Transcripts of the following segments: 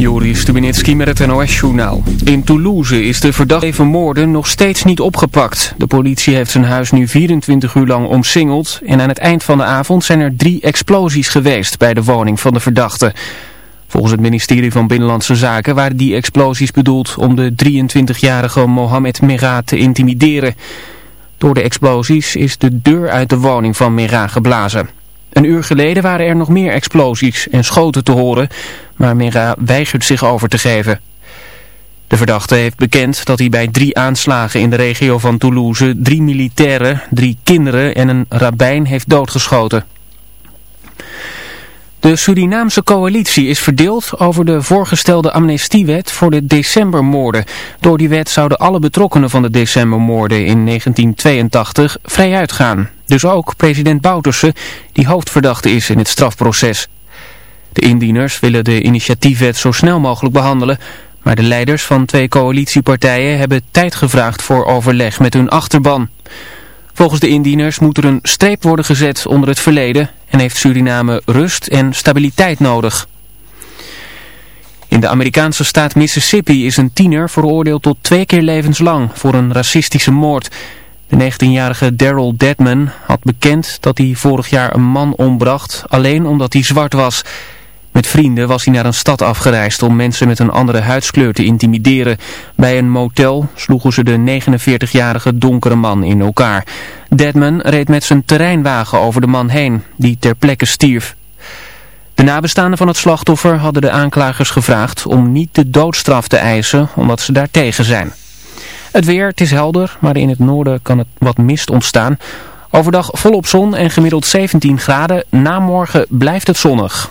Joris Stubenitski met het NOS-journaal. In Toulouse is de verdachte van moorden nog steeds niet opgepakt. De politie heeft zijn huis nu 24 uur lang omsingeld... en aan het eind van de avond zijn er drie explosies geweest bij de woning van de verdachte. Volgens het ministerie van Binnenlandse Zaken waren die explosies bedoeld... om de 23-jarige Mohamed Merah te intimideren. Door de explosies is de deur uit de woning van Merah geblazen. Een uur geleden waren er nog meer explosies en schoten te horen, maar Mera weigert zich over te geven. De verdachte heeft bekend dat hij bij drie aanslagen in de regio van Toulouse drie militairen, drie kinderen en een rabbijn heeft doodgeschoten. De Surinaamse coalitie is verdeeld over de voorgestelde amnestiewet voor de decembermoorden. Door die wet zouden alle betrokkenen van de decembermoorden in 1982 vrij uitgaan. Dus ook president Bouterse, die hoofdverdachte is in het strafproces. De indieners willen de initiatiefwet zo snel mogelijk behandelen... maar de leiders van twee coalitiepartijen hebben tijd gevraagd voor overleg met hun achterban. Volgens de indieners moet er een streep worden gezet onder het verleden en heeft Suriname rust en stabiliteit nodig. In de Amerikaanse staat Mississippi is een tiener veroordeeld tot twee keer levenslang voor een racistische moord. De 19-jarige Daryl Deadman had bekend dat hij vorig jaar een man ombracht alleen omdat hij zwart was. Met vrienden was hij naar een stad afgereisd om mensen met een andere huidskleur te intimideren. Bij een motel sloegen ze de 49-jarige donkere man in elkaar. Deadman reed met zijn terreinwagen over de man heen, die ter plekke stierf. De nabestaanden van het slachtoffer hadden de aanklagers gevraagd om niet de doodstraf te eisen, omdat ze daar tegen zijn. Het weer, het is helder, maar in het noorden kan het wat mist ontstaan. Overdag volop zon en gemiddeld 17 graden. Na morgen blijft het zonnig.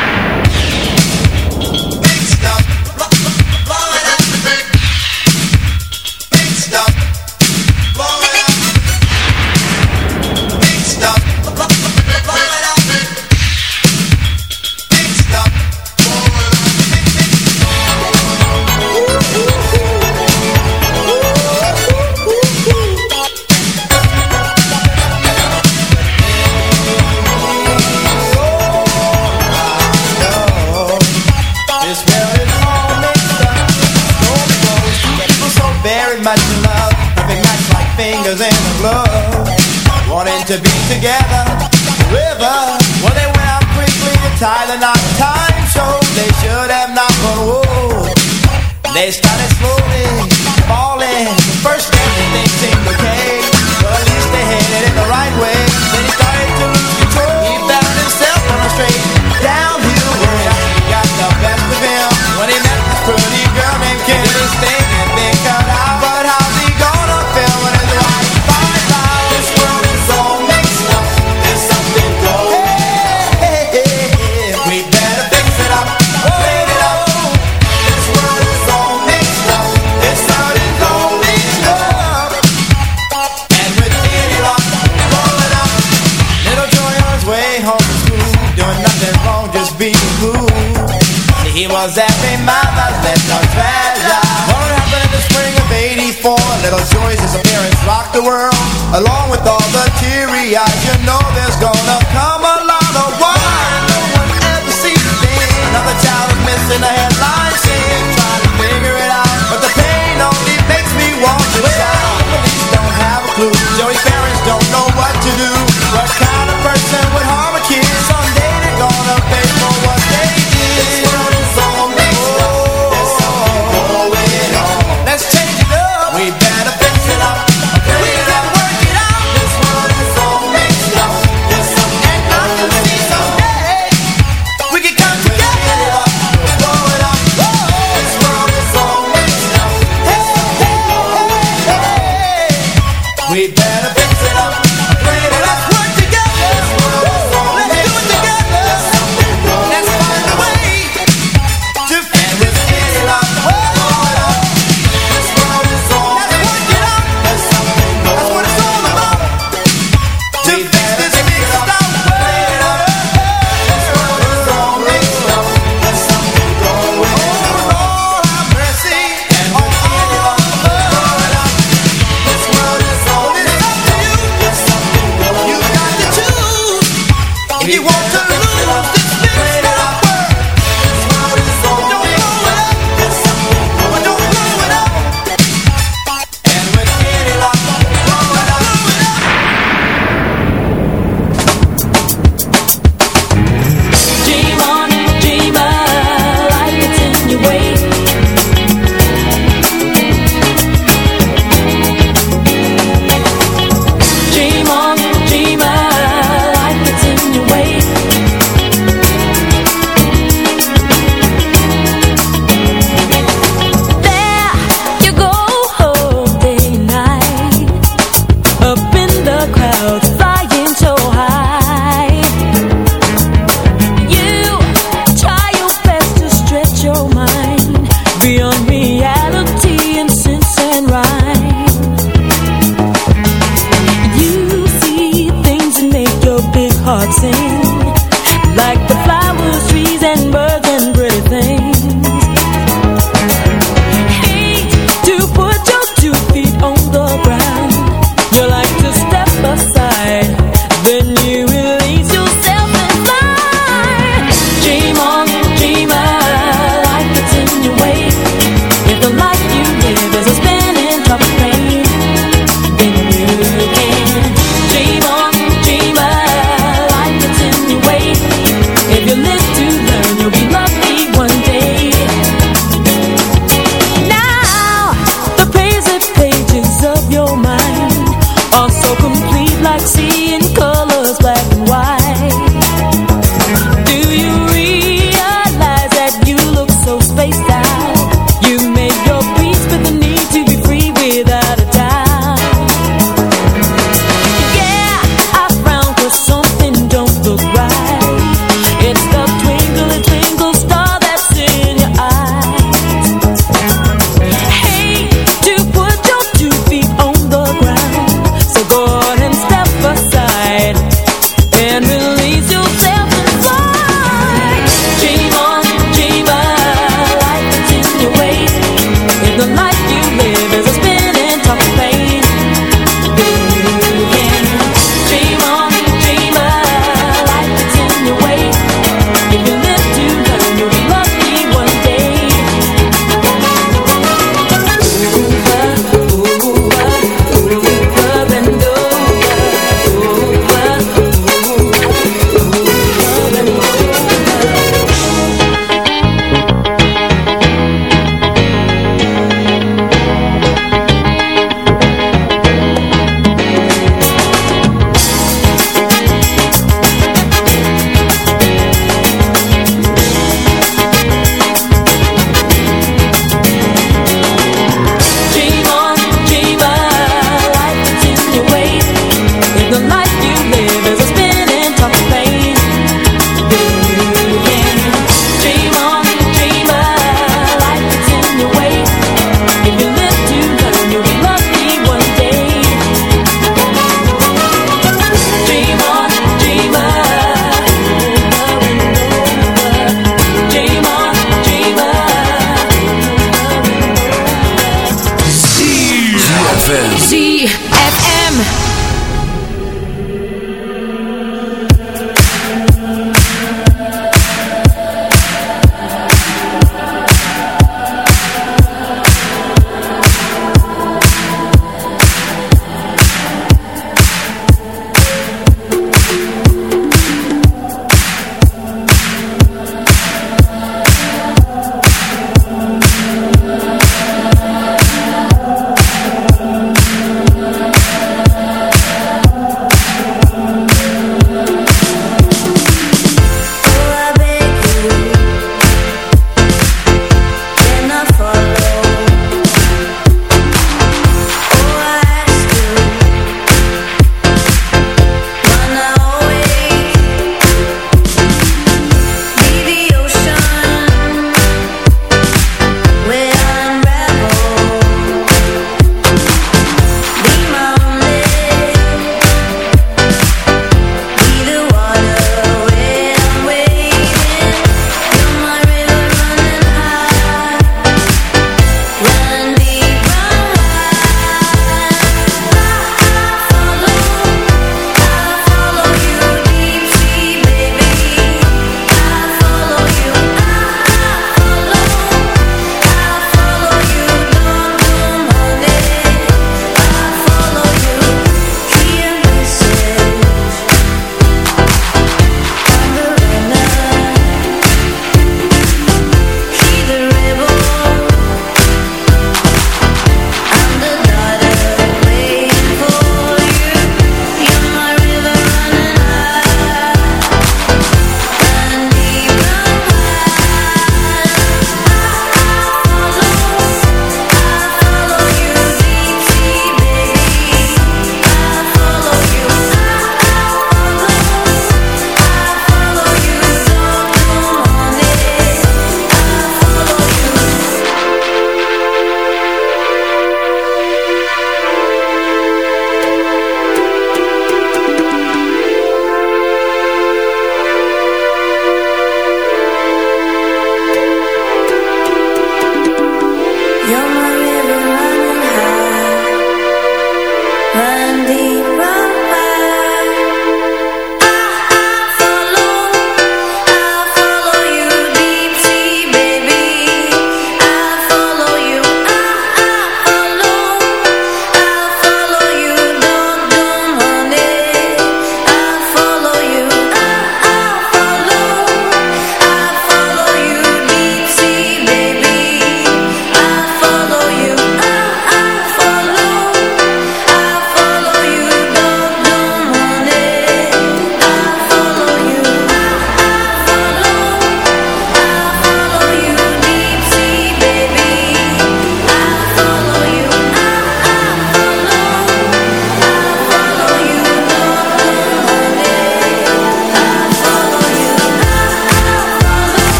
Together. Forever. Well, they went out quickly to Thailand on time shows. They should have not, but whoa. They started the world, along The light. Don't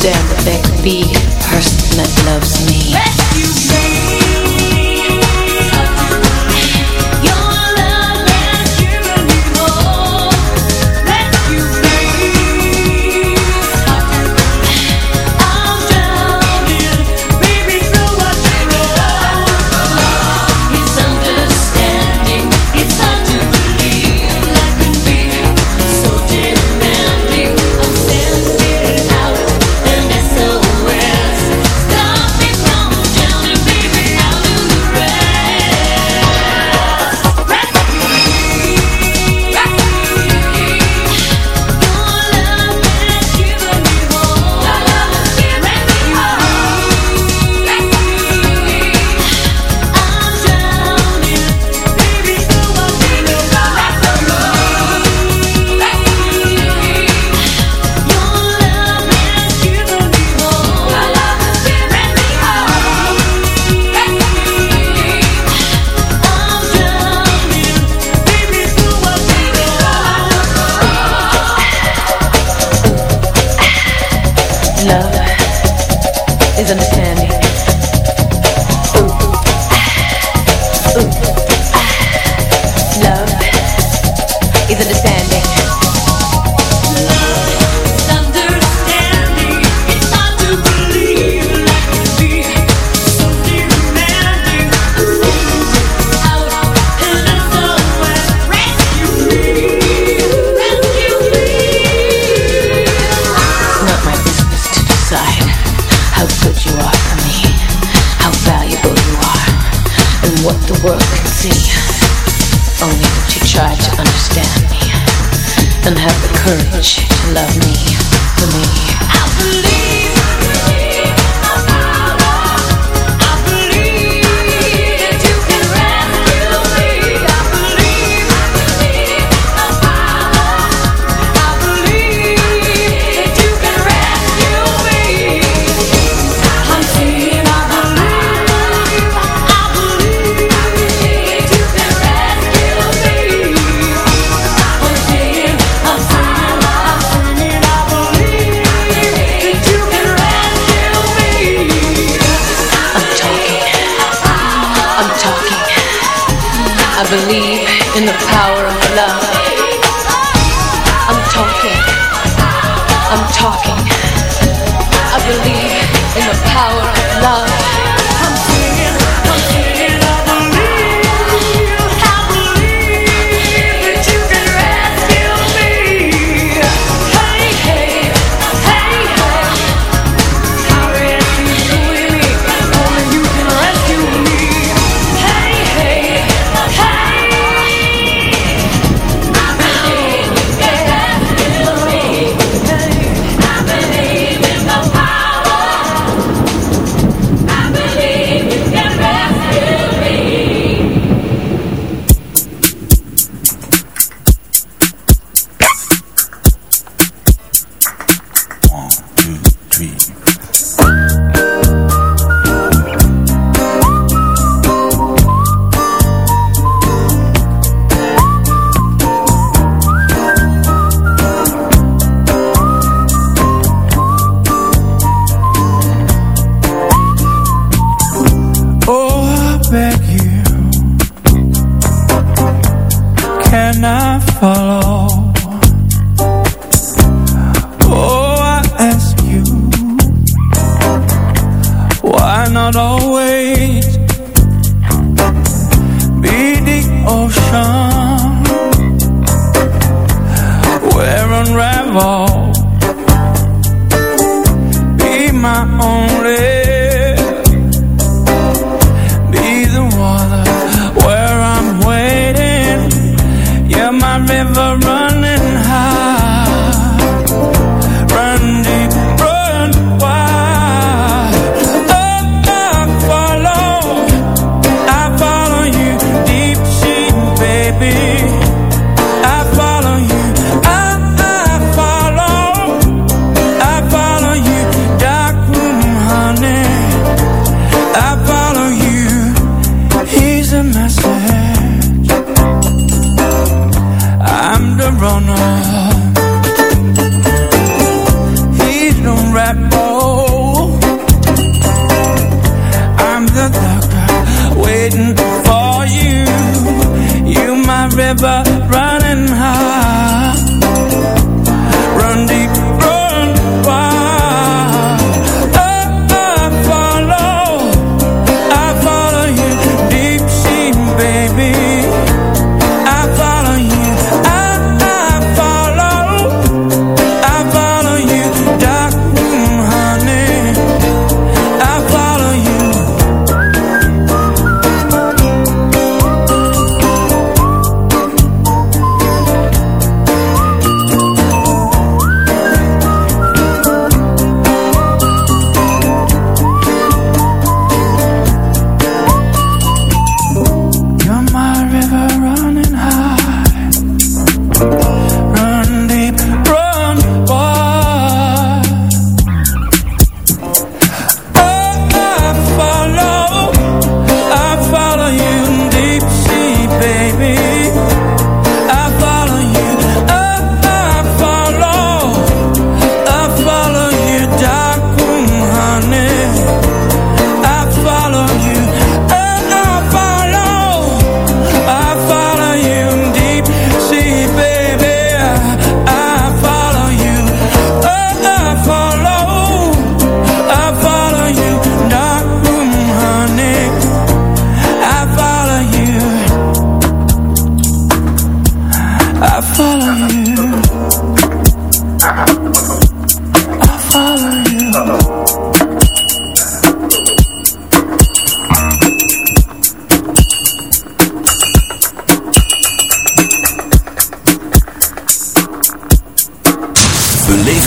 understand the thing. is love, is understanding.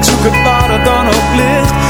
Ik zoek het waar het dan.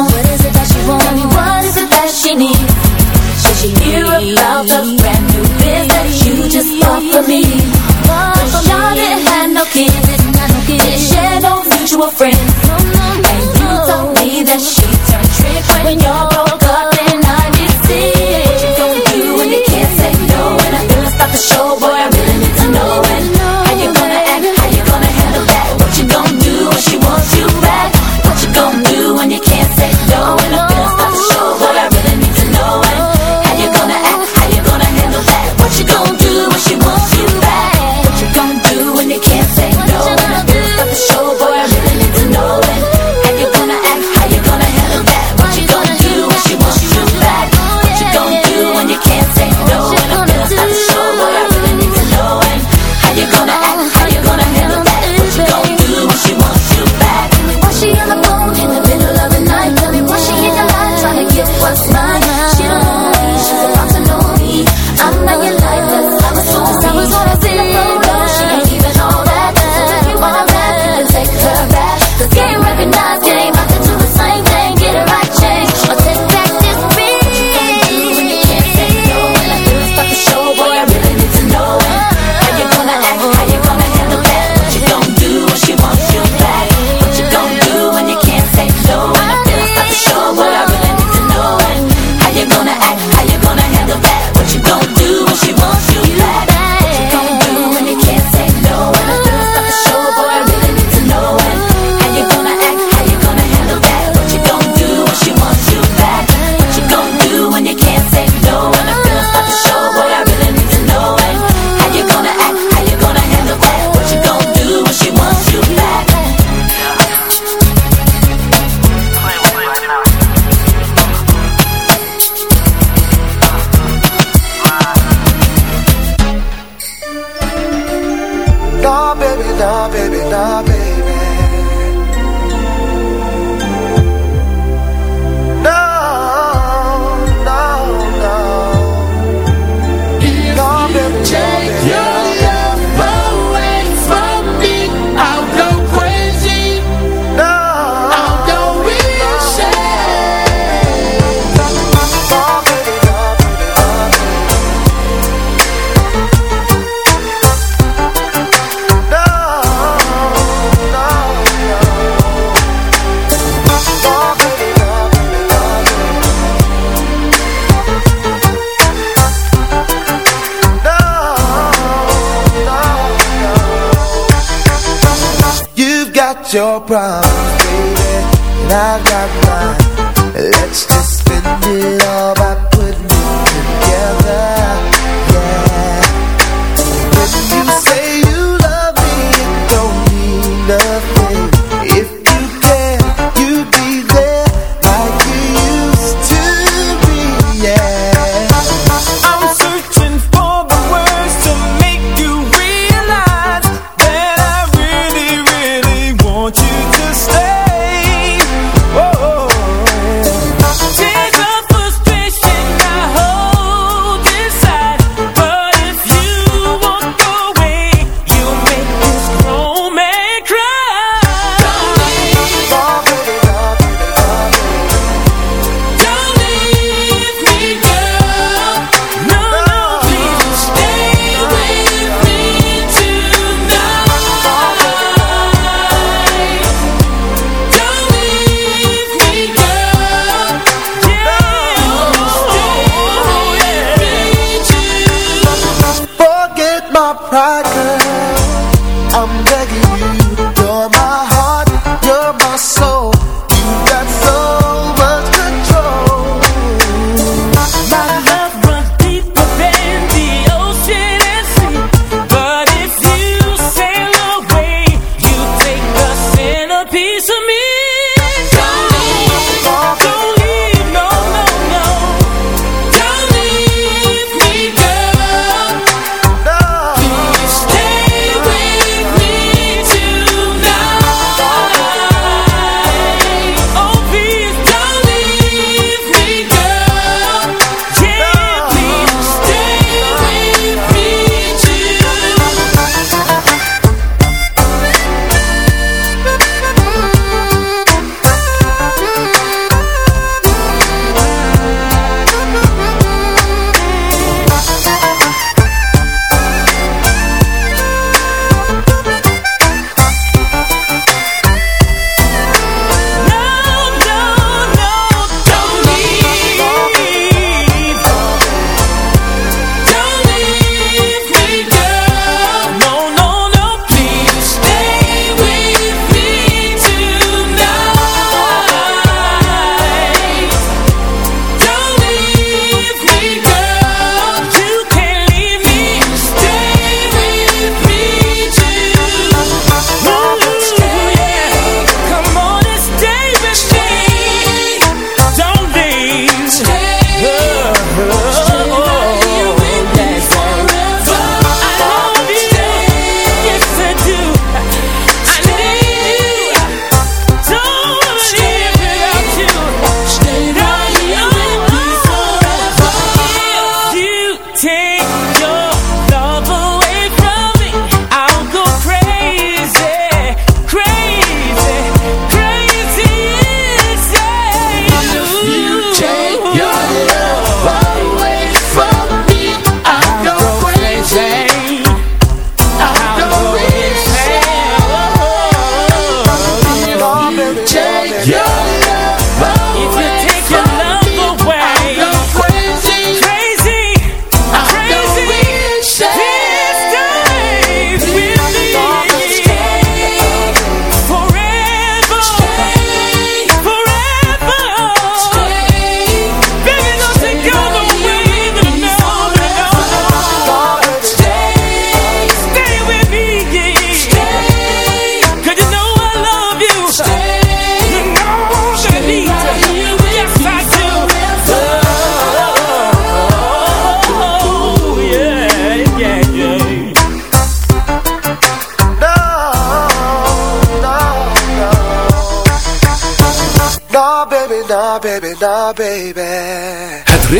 want? What is it that she wants? Tell me what is it that she needs? Should she hear about the brand new biz that you just bought for me? But y'all didn't have no kids, didn't share no mutual friends.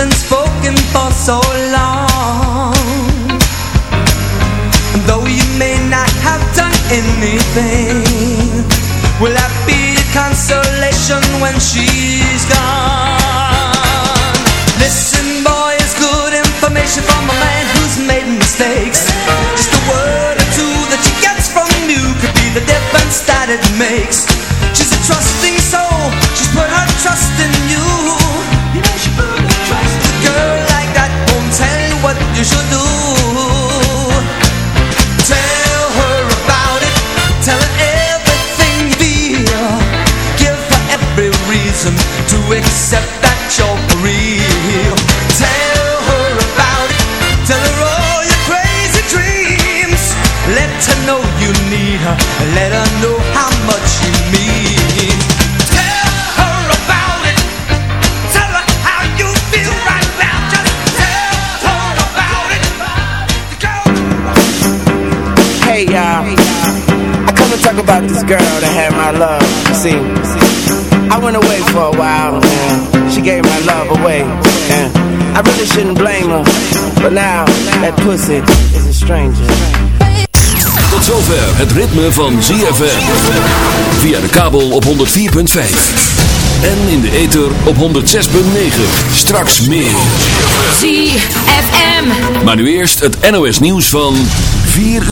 been spoken for so long. Though you may not have done anything Will that be consolation when she's gone? Listen boy, it's good information from a man who's made mistakes. Just a word or two that she gets from you Could be the difference that it makes. girl that had my love. See, I went away for a while, and she gave my love away. And I really shouldn't blame her, but now that pussy is a stranger. Tot zover het ritme van ZFM. Via de kabel op 104.5. En in de ether op 106.9. Straks meer. ZFM. Maar nu eerst het NOS nieuws van 4